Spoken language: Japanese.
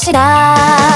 した